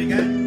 again?